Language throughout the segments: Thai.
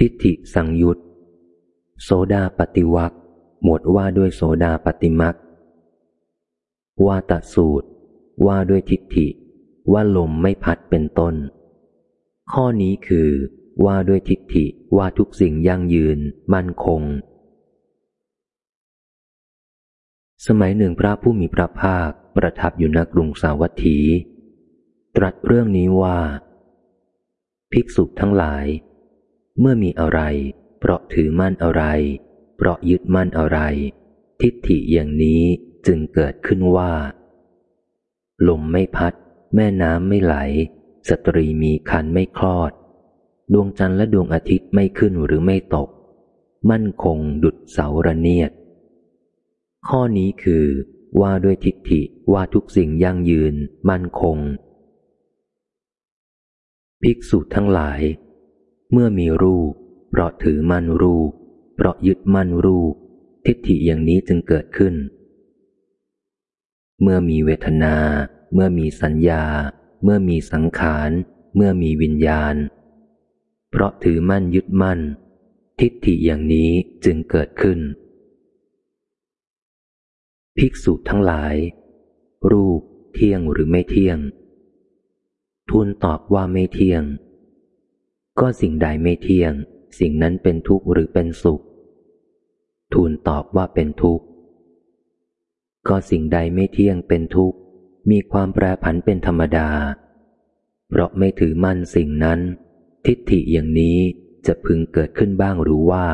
ทิฏฐิสังยุตโสดาปฏิวักหมวดว่าด้วยโสดาปฏิมักวาตสูตร ว่าด้วยทิฏฐิ ว่าลมไม่พัดเป็นต้น ข้อนี้คือว่าด้วยทิฏฐิว่าทุกสิ่งยั่งยืน มั่นคง สมัยหนึ่งพระผู้มีพระภาคประทับอยู่ณกรุงสาวัตถี ตรัสเรื่องนี้ว่า ภิกษุทั้งหลาย เมื่อมีอะไร เพราะถือมั่นอะไร เพราะยึดมั่นอะไร ทิฏฐิอย่างนี้จึงเกิดขึ้นว่า ลมไม่พัด แม่น้ำไม่ไหล สตรีมีคันไม่คลอด ดวงจันทร์และดวงอาทิตย์ไม่ขึ้นหรือไม่ตก มั่นคงดุดเสาระเนียด ข้อนี้คือ ว่าด้วยทิฏฐิว่าทุกสิ่งยั่งยืน มั่นคง ภิกษุทั้งหลาย เมื่อมีรูป เพราะถือมั่นรูป เพราะยึดมั่นรูป ทิฏฐิอย่างนี้จึงเกิดขึ้น เมื่อมีเวทนา เมื่อมีสัญญา เมื่อมีสังขาร เมื่อมีวิญญาณ เพราะถือมั่นยึดมั่น ทิฏฐิอย่างนี้จึงเกิดขึ้น ภิกษุทั้งหลาย รูปเที่ยงหรือไม่เที่ยง ทูลตอบว่าไม่เที่ยง ก็สิ่งใดไม่เที่ยง สิ่งนั้นเป็นทุกข์หรือเป็นสุข ทูลตอบว่าเป็นทุกข์ ก็สิ่งใดไม่เที่ยงเป็นทุกข์ มีความแปรผันเป็นธรรมดา เพราะไม่ถือมั่นสิ่งนั้น ทิฏฐิอย่างนี้จะพึงเกิดขึ้นบ้างหรือว่า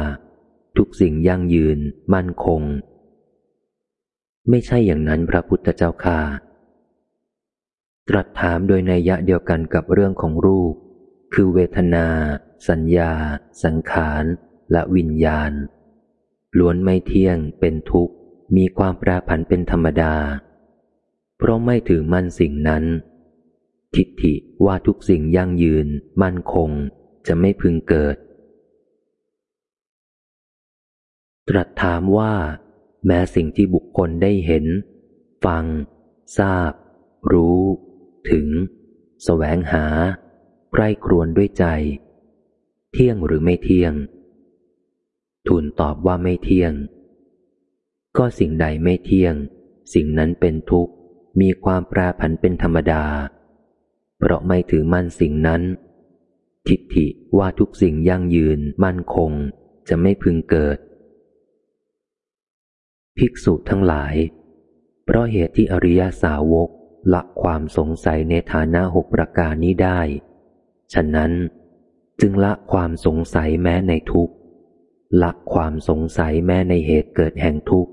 ทุกสิ่งยั่งยืน มั่นคง ไม่ใช่อย่างนั้นพระพุทธเจ้าค่าตรัสถามโดยในยะเดียวกันกับเรื่องของรูป คือเวทนา สัญญา สังขาร และวิญญาณ ล้วนไม่เที่ยงเป็นทุกข์ มีความแปรผันเป็นธรรมดา เพราะไม่ถือมั่นสิ่งนั้น ทิฏฐิว่าทุกสิ่งยั่งยืน มั่นคง จะไม่พึงเกิด ตรัสถามว่า แม้สิ่งที่บุคคลได้เห็น ฟัง ทราบ รู้ ถึงสแสวงหา ใคร่ครวญด้วยใจ เที่ยงหรือไม่เที่ยง ทูลตอบว่าไม่เที่ยง ก็สิ่งใดไม่เที่ยง สิ่งนั้นเป็นทุกข์ มีความแปรผันเป็นธรรมดา เพราะไม่ถือมั่นสิ่งนั้น ทิฏฐิว่าทุกสิ่งยั่งยืนมั่นคงจะไม่พึงเกิด ภิกษุทั้งหลาย เพราะเหตุที่อริยสาวกละความสงสัยในฐานะหกประการนี้ได้ ฉะนั้น จึงละความสงสัยแม้ในทุกข์ละความสงสัยแม้ในเหตุเกิดแห่งทุกข์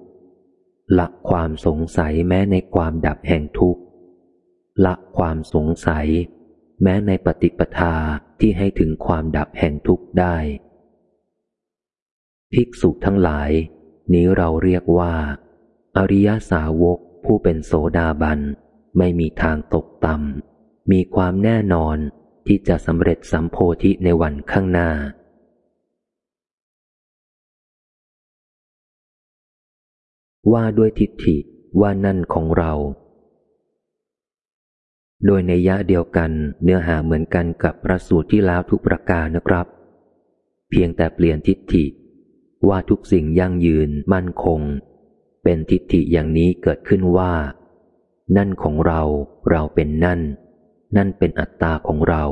ละความสงสัยแม้ในความดับแห่งทุกข์ละความสงสัย แม้ในปฏิปทาที่ให้ถึงความดับแห่งทุกข์ได้ ภิกษุทั้งหลาย นี้เราเรียกว่า อริยสาวกผู้เป็นโสดาบัน ไม่มีทางตกต่ำมีความแน่นอน ที่จะสำเร็จสัมโพธิในวันข้างหน้า ว่าด้วยทิฏฐิว่านั่นของเรา โดยในยะเดียวกันเนื้อหาเหมือนกันกับพระสูตรที่แล้วทุกประการนะครับ เพียงแต่เปลี่ยนทิฏฐิ ว่าทุกสิ่งยั่งยืนมั่นคง เป็นทิฏฐิอย่างนี้เกิดขึ้นว่า นั่นของเราเราเป็นนั่น นั่นเป็นอัตตาของเรา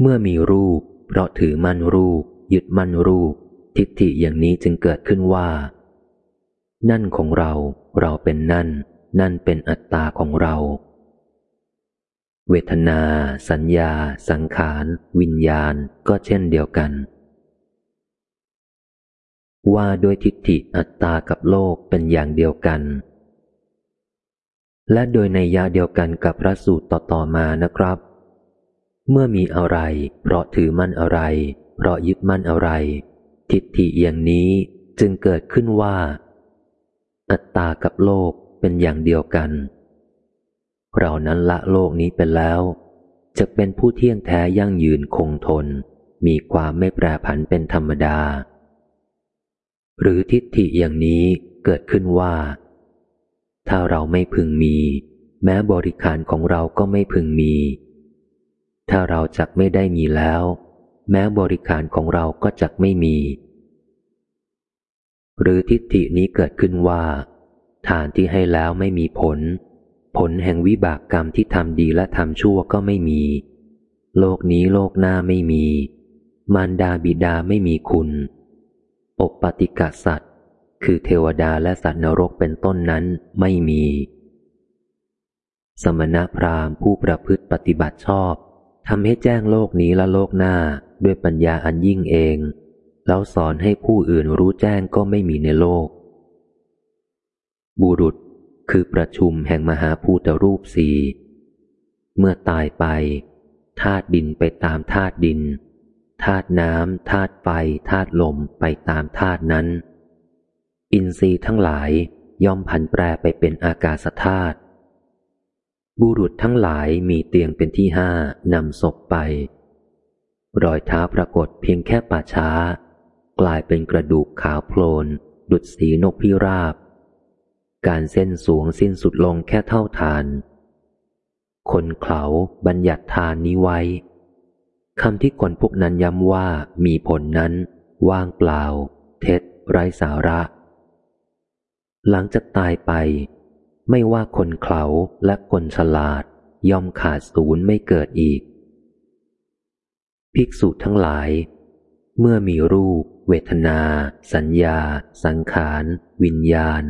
เมื่อมีรูป เพราะถือมั่นรูป ยึดมั่นรูป ทิฏฐิอย่างนี้จึงเกิดขึ้นว่า นั่นของเรา เราเป็นนั่น นั่นเป็นอัตตาของเรา เวทนา สัญญา สังขาร วิญญาณก็เช่นเดียวกัน ว่าด้วยทิฏฐิอัตตากับโลกเป็นอย่างเดียวกัน และโดยในยาเดียวกันกับพระสูตรต่อๆมานะครับ เมื่อมีอะไร เพราะถือมั่นอะไร เพราะยึดมั่นอะไร ทิฏฐิอย่างนี้จึงเกิดขึ้นว่า อัตตากับโลกเป็นอย่างเดียวกัน เรานั้นละโลกนี้ไปแล้ว จะเป็นผู้เที่ยงแท้ยั่งยืนคงทน มีความไม่แปรผันเป็นธรรมดา หรือทิฏฐิอย่างนี้เกิดขึ้นว่า ถ้าเราไม่พึงมี แม้บริการของเราก็ไม่พึงมี ถ้าเราจักไม่ได้มีแล้ว แม้บริขารของเราก็จะไม่มี หรือทิฏฐินี้เกิดขึ้นว่า ทานที่ให้แล้วไม่มีผล ผลแห่งวิบากกรรมที่ทำดีและทำชั่วก็ไม่มี โลกนี้โลกหน้าไม่มี มารดาบิดาไม่มีคุณ อบปฏิกาสัตว คือเทวดาและสัตว์นรกเป็นต้นนั้นไม่มี สมณพราหมณ์ผู้ประพฤติปฏิบัติชอบทำให้แจ้งโลกนี้และโลกหน้าด้วยปัญญาอันยิ่งเอง แล้วสอนให้ผู้อื่นรู้แจ้งก็ไม่มีในโลก บุรุษคือประชุมแห่งมหาภูตรูปสี่เมื่อตายไปธาตุดินไปตามธาตุดินธาตุน้ำธาตุไฟธาตุลมไปตามธาตุนั้น อินทรีย์ทั้งหลายย่อมผันแปรไปเป็นอากาศธาตุบุรุษทั้งหลายมีเตียงเป็นที่ห้านำศพไป รอยเท้าปรากฏเพียงแค่ป่าช้า กลายเป็นกระดูกขาวโพลน ดุดสีนกพิราบ การเส้นสวงสิ้นสุดลงแค่เท่าทาน คนเขาบัญญัติทานนี้ไว้คำที่คนพวกนั้นย้ำว่ามีผลนั้น ว่างเปล่า เท็จไร้สาระ หลังจากตายไป ไม่ว่าคนเขาและคนฉลาด ย่อมขาดศูนย์ไม่เกิดอีก ภิกษุทั้งหลาย เมื่อมีรูป เวทนา สัญญา สังขาร วิญญาณ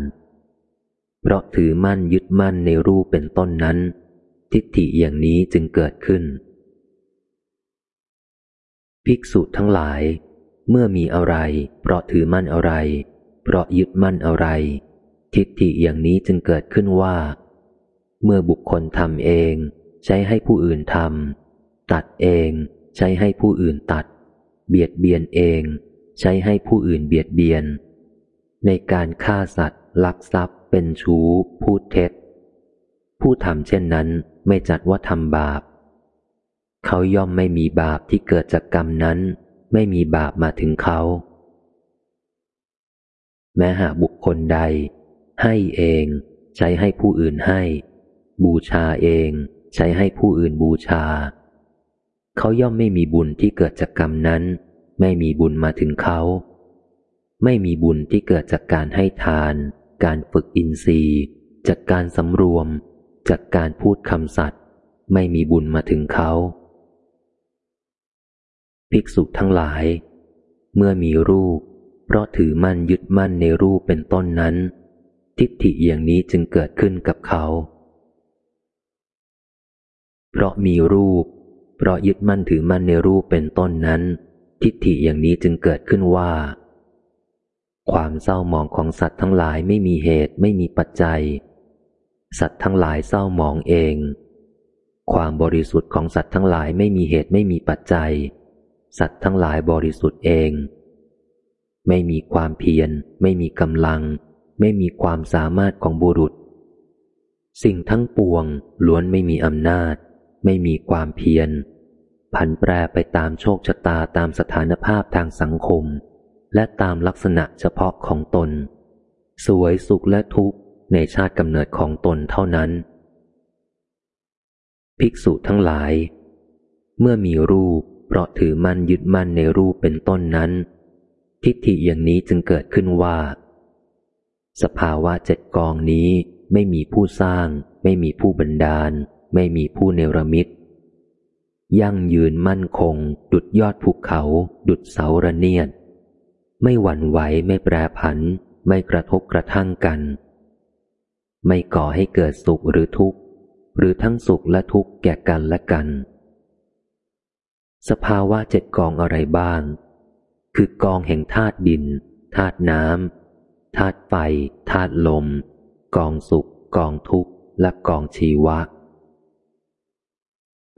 เพราะถือมั่นยึดมั่นในรูปเป็นต้นนั้น ทิฏฐิอย่างนี้จึงเกิดขึ้น ภิกษุทั้งหลาย เมื่อมีอะไร เพราะถือมั่นอะไร เพราะยึดมั่นอะไร ทิฏฐิอย่างนี้จึงเกิดขึ้นว่า เมื่อบุคคลทำเอง ใช้ให้ผู้อื่นทำตัดเองใช้ให้ผู้อื่นตัด เบียดเบียนเอง ใช้ให้ผู้อื่นเบียดเบียน ในการฆ่าสัตว์ ลักทรัพย์ เป็นชู้ พูดเท็จ ผู้ทำเช่นนั้นไม่จัดว่าทำบาป เขาย่อมไม่มีบาปที่เกิดจากกรรมนั้น ไม่มีบาปมาถึงเขา แม้หากบุคคลใด ให้เอง ใช้ให้ผู้อื่นให้ บูชาเอง ใช้ให้ผู้อื่นบูชา เขาย่อมไม่มีบุญที่เกิดจากกรรมนั้น ไม่มีบุญมาถึงเขา ไม่มีบุญที่เกิดจากการให้ทาน การฝึกอินทรีย์ จากการสำรวม จากการพูดคำสัตย์ไม่มีบุญมาถึงเขา ภิกษุทั้งหลาย เมื่อมีรูป เพราะถือมั่นยึดมั่นในรูปเป็นต้นนั้น ทิฏฐิอย่างนี้จึงเกิดขึ้นกับเขา เพราะมีรูป เพราะยึดมั่นถือมั่นในรูปเป็นต้นนั้น ทิฏฐิอย่างนี้จึงเกิดขึ้นว่า ความเศร้าหมองของสัตว์ทั้งหลายไม่มีเหตุไม่มีปัจจัย สัตว์ทั้งหลายเศร้าหมองเอง ความบริสุทธิ์ของสัตว์ทั้งหลายไม่มีเหตุไม่มีปัจจัย สัตว์ทั้งหลายบริสุทธิ์เอง ไม่มีความเพียร ไม่มีกำลัง ไม่มีความสามารถของบุรุษ สิ่งทั้งปวงล้วนไม่มีอำนาจ ไม่มีความเพียร ผันแปรไปตามโชคชะตาตามสถานภาพทางสังคม และตามลักษณะเฉพาะของตน สวยสุขและทุกข์ในชาติกำเนิดของตนเท่านั้น ภิกษุทั้งหลาย เมื่อมีรูปเพราะถือมั่นยึดมั่นในรูปเป็นต้นนั้น ทิฏฐิอย่างนี้จึงเกิดขึ้นว่า สภาวะเจ็ดกองนี้ไม่มีผู้สร้าง ไม่มีผู้บันดาล ไม่มีผู้เนรมิตยั่งยืนมั่นคง ดุดยอดภูเขา ดุดเสาระเนียด ไม่หวั่นไหวไม่แปรผัน ไม่กระทบกระทั่งกัน ไม่ก่อให้เกิดสุขหรือทุกข์ หรือทั้งสุขและทุกข์แก่กันและกัน สภาวะเจ็ดกองอะไรบ้าง คือกองแห่งธาตุดินธาตุน้ำ ธาตุไฟธาตุลม กองสุข กองทุกข์ และกองชีวะ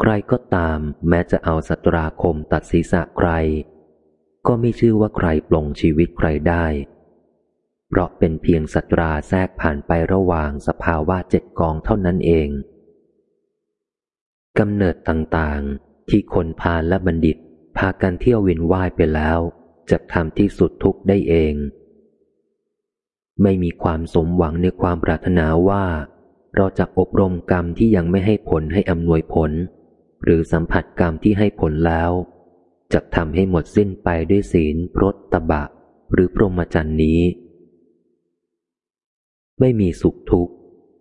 ใครก็ตามแม้จะเอาสัตราคมตัดศีรษะใคร ก็ไม่ชื่อว่าใครปลงชีวิตใครได้ เพราะเป็นเพียงสัตราแทรกผ่านไประหว่างสภาวะเจ็ดกองเท่านั้นเองกำเนิดต่างๆ ที่คนพาลและบัณฑิต พากันเที่ยววินว่ายไปแล้วจะทำที่สุดทุกได้เอง ไม่มีความสมหวังในความปรารถนาว่า เราจะอบรมกรรมที่ยังไม่ให้ผลให้อำนวยผล หรือสัมผัสกรรมที่ให้ผลแล้วจะทำให้หมดสิ้นไปด้วยศีลรสตบะ หรือพรหมจรรย์นี้ ไม่มีสุขทุกข์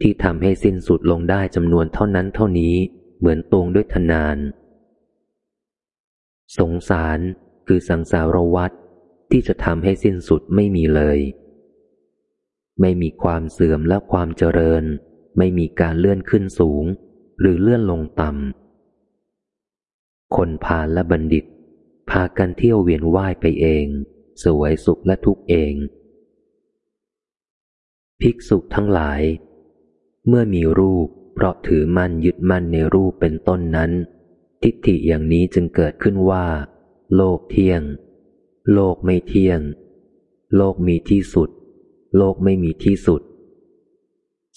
ที่ทำให้สิ้นสุดลงได้จำนวนเท่านั้นเท่านี้เหมือนตวงด้วยทนาน สงสารคือสังสารวัฏที่จะทำให้สิ้นสุดไม่มีเลย ไม่มีความเสื่อมและความเจริญ ไม่มีการเลื่อนขึ้นสูง หรือเลื่อนลงต่ำคนพาลและบัณฑิต พากันเที่ยวเวียนว่ายไปเอง สวยสุขและทุกเอง ภิกษุทั้งหลาย เมื่อมีรูปเพราะถือมั่นยึดมั่นในรูปเป็นต้นนั้น ทิฏฐิอย่างนี้จึงเกิดขึ้นว่า โลกเที่ยง โลกไม่เที่ยง โลกมีที่สุด โลกไม่มีที่สุด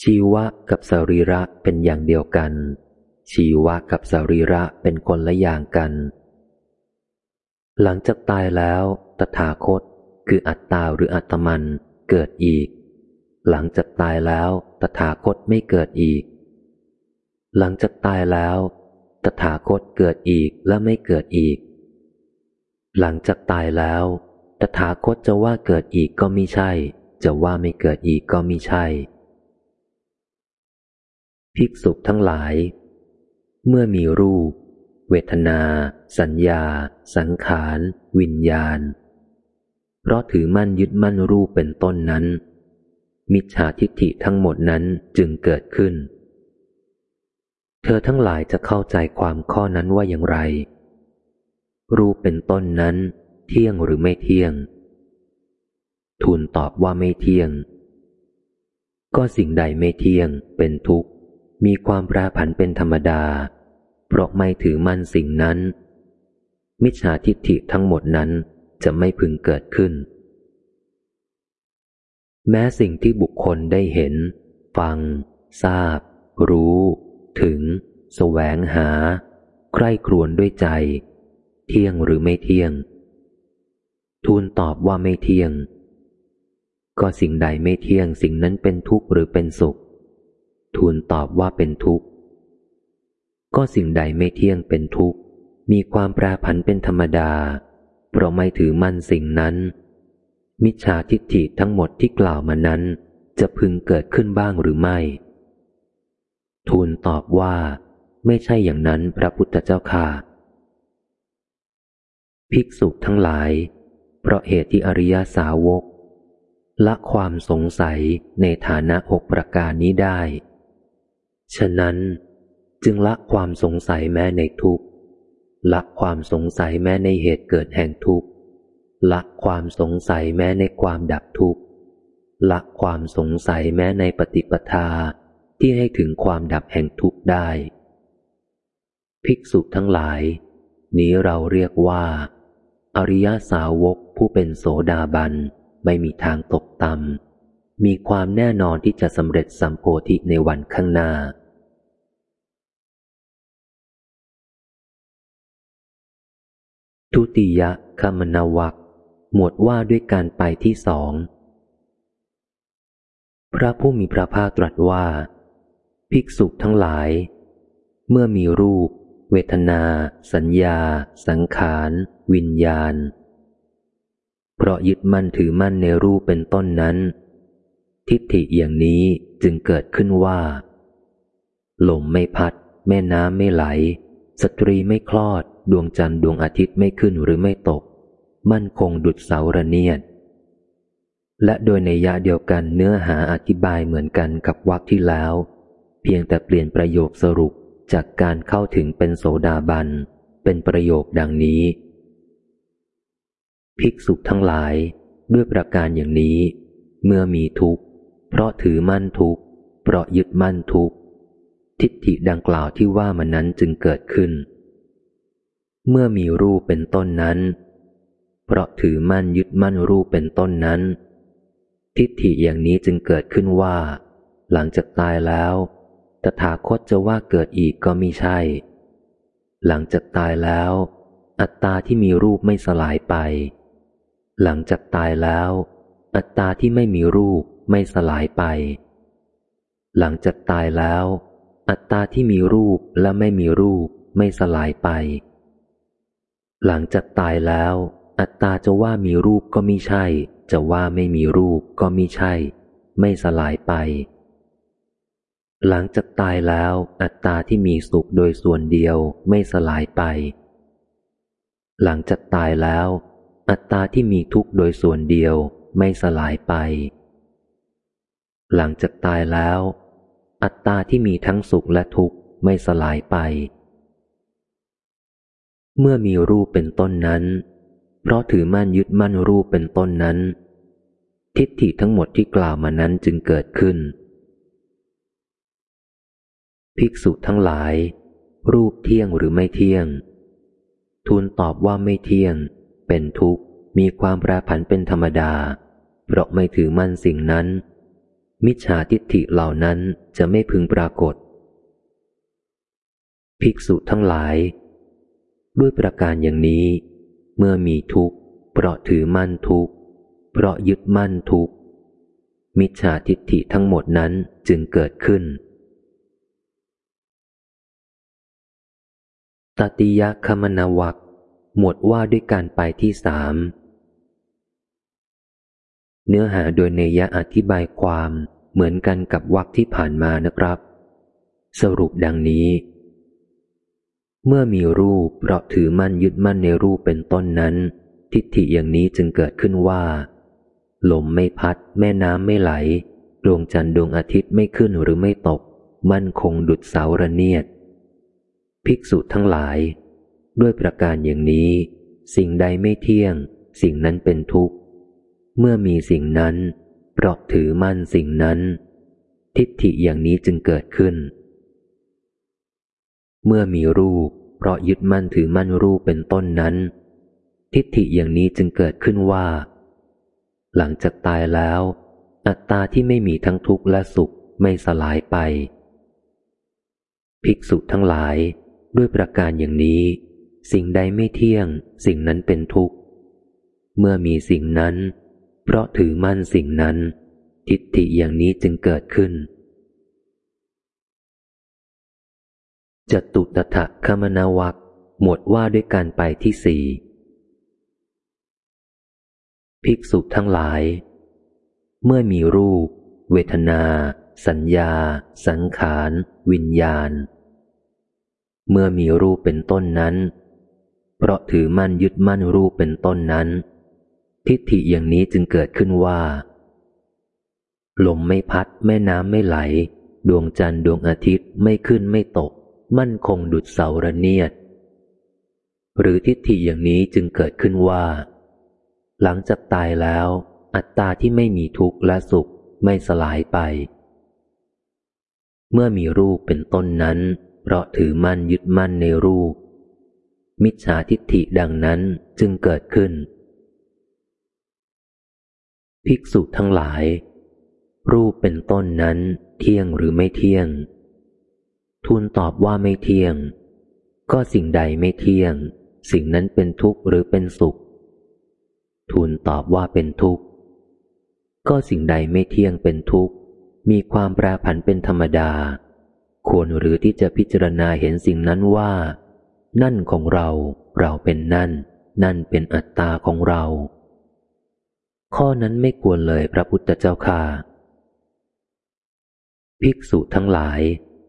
ชีวะกับสรีระเป็นอย่างเดียวกัน ชีวะกับสรีระเป็นคนละอย่างกัน หลังจากตายแล้ว ตถาคต คืออัตตาหรืออัตมันเกิดอีก หลังจากตายแล้ว ตถาคตไม่เกิดอีก หลังจากตายแล้ว ตถาคตเกิดอีกและไม่เกิดอีก หลังจากตายแล้ว ตถาคตจะว่าเกิดอีกก็ไม่ใช่ จะว่าไม่เกิดอีกก็ไม่ใช่ ภิกษุทั้งหลาย เมื่อมีรูป เวทนา สัญญา สังขาร วิญญาณ เพราะถือมั่นยึดมั่นรูปเป็นต้นนั้น มิจฉาทิฏฐิทั้งหมดนั้นจึงเกิดขึ้น เธอทั้งหลายจะเข้าใจความข้อนั้นว่าอย่างไร รูปเป็นต้นนั้น เที่ยงหรือไม่เที่ยง ทูลตอบว่าไม่เที่ยง ก็สิ่งใดไม่เที่ยง เป็นทุกข์ มีความแปรผันเป็นธรรมดา เพราะไม่ถือมั่นสิ่งนั้น มิจฉาทิฏฐิทั้งหมดนั้นจะไม่พึงเกิดขึ้น แม้สิ่งที่บุคคลได้เห็น ฟัง ทราบ รู้ ถึง แสวงหา ใคร่ครวญด้วยใจ เที่ยงหรือไม่เที่ยง ทูลตอบว่าไม่เที่ยง ก็สิ่งใดไม่เที่ยงสิ่งนั้นเป็นทุกข์หรือเป็นสุข ทูลตอบว่าเป็นทุกข์ ก็สิ่งใดไม่เที่ยงเป็นทุกข์ มีความแปรผันเป็นธรรมดา เพราะไม่ถือมั่นสิ่งนั้น มิจฉาทิฏฐิทั้งหมดที่กล่าวมานั้น จะพึงเกิดขึ้นบ้างหรือไม่ ทูลตอบว่า ไม่ใช่อย่างนั้นพระพุทธเจ้าค่ะ ภิกษุทั้งหลาย เพราะเหตุที่อริยสาวก ละความสงสัยในฐานะหกประการนี้ได้ ฉะนั้นจึงละความสงสัยแม้ในทุกละความสงสัยแม้ในเหตุเกิดแห่งทุกละความสงสัยแม้ในความดับทุกละความสงสัยแม้ในปฏิปทาที่ให้ถึงความดับแห่งทุกข์ได้ ภิกษุทั้งหลาย นี้เราเรียกว่า อริยสาวกผู้เป็นโสดาบัน ไม่มีทางตกต่ำมีความแน่นอนที่จะสำเร็จสัมโพธิในวันข้างหน้า ทุติยคมนาวักหมวดว่าด้วยการไปที่สอง พระผู้มีพระภาคตรัสว่า ภิกษุทั้งหลาย เมื่อมีรูป เวทนา สัญญา สังขาร วิญญาณ เพราะยึดมั่นถือมั่นในรูปเป็นต้นนั้น ทิฏฐิอย่างนี้จึงเกิดขึ้นว่าลมไม่พัด แม่น้ำไม่ไหล สตรีไม่คลอด ดวงจันทร์ดวงอาทิตย์ไม่ขึ้นหรือไม่ตก มั่นคงดุดเสาระเนียด และโดยในยะเดียวกันเนื้อหาอธิบายเหมือนกันกับวรรคที่แล้ว เพียงแต่เปลี่ยนประโยคสรุปจากการเข้าถึงเป็นโสดาบัน เป็นประโยคดังนี้ ภิกษุทั้งหลายด้วยประการอย่างนี้ เมื่อมีทุกข์ เพราะถือมั่นทุกข์ เพราะยึดมั่นทุกข์ ทิฏฐิดังกล่าวที่ว่ามันนั้นจึงเกิดขึ้น เมื่อมีรูปเป็นต้นนั้น เพราะถือมั่นยึดมั่นรูปเป็นต้นนั้น ทิฏฐิอย่างนี้จึงเกิดขึ้นว่า หลังจากตายแล้ว ตถาคตจะว่าเกิดอีกก็มิใช่ หลังจากตายแล้ว อัตตาที่มีรูปไม่สลายไป หลังจากตายแล้ว อัตตาที่ไม่มีรูปไม่สลายไป หลังจากตายแล้ว อัตตาที่มีรูปและไม่มีรูปไม่สลายไป หลังจากตายแล้ว อัตตาจะว่ามีรูปก็ไม่ใช่ จะว่าไม่มีรูปก็ไม่ใช่ ไม่สลายไป หลังจากตายแล้ว อัตตาที่มีสุขโดยส่วนเดียวไม่สลายไป หลังจากตายแล้ว อัตตาที่มีทุกข์โดยส่วนเดียวไม่สลายไป หลังจากตายแล้ว อัตตาที่มีทั้งสุขและทุกข์ไม่สลายไป เมื่อมีรูปเป็นต้นนั้น เพราะถือมั่นยึดมั่นรูปเป็นต้นนั้น ทิฏฐิทั้งหมดที่กล่าวมานั้นจึงเกิดขึ้น ภิกษุทั้งหลาย รูปเที่ยงหรือไม่เที่ยง ทูลตอบว่าไม่เที่ยง เป็นทุกข์ มีความแปรผันเป็นธรรมดา เพราะไม่ถือมั่นสิ่งนั้น มิจฉาทิฏฐิเหล่านั้นจะไม่พึงปรากฏ ภิกษุทั้งหลาย ด้วยประการอย่างนี้ เมื่อมีทุกข์ เพราะถือมั่นทุกข์ เพราะยึดมั่นทุกข์ มิจฉาทิฏฐิทั้งหมดนั้นจึงเกิดขึ้นตติยคมนาวัก หมวดว่าด้วยการไปที่สาม เนื้อหาโดยเนยะอธิบายความเหมือนกันกับวักที่ผ่านมานะครับ สรุปดังนี้ เมื่อมีรูปเพราะถือมั่นยึดมั่นในรูปเป็นต้นนั้น ทิฏฐิอย่างนี้จึงเกิดขึ้นว่า ลมไม่พัด แม่น้ำไม่ไหล ดวงจันทร์ดวงอาทิตย์ไม่ขึ้นหรือไม่ตก มั่นคงดุดเสาระเนียด ภิกษุทั้งหลาย ด้วยประการอย่างนี้ สิ่งใดไม่เที่ยง สิ่งนั้นเป็นทุกข์ เมื่อมีสิ่งนั้น เพราะถือมั่นสิ่งนั้น ทิฏฐิอย่างนี้จึงเกิดขึ้น เมื่อมีรูป เพราะยึดมั่นถือมั่นรูปเป็นต้นนั้น ทิฏฐิอย่างนี้จึงเกิดขึ้นว่า หลังจากตายแล้ว อัตตาที่ไม่มีทั้งทุกข์และสุขไม่สลายไป ภิกษุทั้งหลายด้วยประการอย่างนี้ สิ่งใดไม่เที่ยง สิ่งนั้นเป็นทุกข์ เมื่อมีสิ่งนั้น เพราะถือมั่นสิ่งนั้น ทิฏฐิอย่างนี้จึงเกิดขึ้นจตุตถะคมนาวักหมวดว่าด้วยการไปที่สี่ภิกษุทั้งหลาย เมื่อมีรูป เวทนา สัญญา สังขาร วิญญาณ เมื่อมีรูปเป็นต้นนั้น เพราะถือมั่นยึดมั่นรูปเป็นต้นนั้น ทิฏฐิอย่างนี้จึงเกิดขึ้นว่า ลมไม่พัด แม่น้ำไม่ไหล ดวงจันทร์ดวงอาทิตย์ไม่ขึ้นไม่ตก มั่นคงดุดเสาระเนียด หรือทิฏฐิอย่างนี้จึงเกิดขึ้นว่า หลังจากตายแล้ว อัตตาที่ไม่มีทุกข์และสุขไม่สลายไป เมื่อมีรูปเป็นต้นนั้น เพราะถือมั่นยึดมั่นในรูป มิจฉาทิฏฐิดังนั้นจึงเกิดขึ้น ภิกษุทั้งหลาย รูปเป็นต้นนั้นเที่ยงหรือไม่เที่ยง ทูลตอบว่าไม่เที่ยง ก็สิ่งใดไม่เที่ยง สิ่งนั้นเป็นทุกข์หรือเป็นสุข ทูลตอบว่าเป็นทุกข์ ก็สิ่งใดไม่เที่ยงเป็นทุกข์ มีความแปรผันเป็นธรรมดา ควรหรือที่จะพิจารณาเห็นสิ่งนั้นว่า นั่นของเรา เราเป็นนั่น นั่นเป็นอัตตาของเรา ข้อนั้นไม่ควรเลยพระพุทธเจ้าค่ะ ภิกษุทั้งหลาย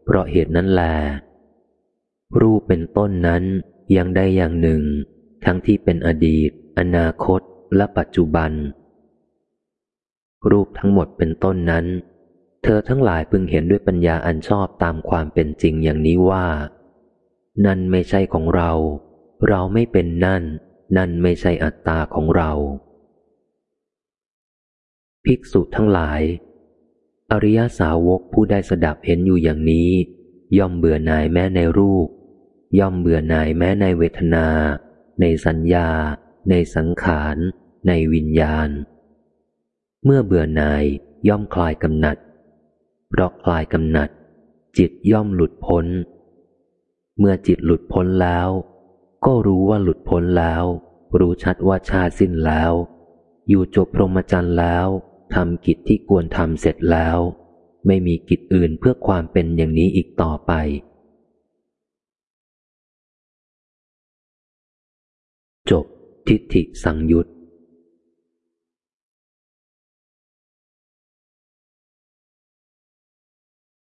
เพราะเหตุนั้นแล รูปเป็นต้นนั้นยังได้อย่างหนึ่ง ทั้งที่เป็นอดีต อนาคตและปัจจุบัน รูปทั้งหมดเป็นต้นนั้น เธอทั้งหลายพึงเห็นด้วยปัญญาอันชอบตามความเป็นจริงอย่างนี้ว่า นั่นไม่ใช่ของเรา เราไม่เป็นนั่น นั่นไม่ใช่อัตตาของเรา ภิกษุทั้งหลาย อริยสาวกผู้ได้สดับเห็นอยู่อย่างนี้ ย่อมเบื่อหน่ายแม้ในรูป ย่อมเบื่อหน่ายแม้ในเวทนา ในสัญญา ในสังขาร ในวิญญาณ เมื่อเบื่อหน่ายย่อมคลายกำหนัดเพราะคลายกำหนัด จิตย่อมหลุดพ้น เมื่อจิตหลุดพ้นแล้ว ก็รู้ว่าหลุดพ้นแล้ว รู้ชัดว่าชาสิ้นแล้ว อยู่จบพรหมจรรย์แล้วทำกิจที่ควรทำเสร็จแล้ว ไม่มีกิจอื่นเพื่อความเป็นอย่างนี้อีกต่อไป จบทิฏฐิสังยุต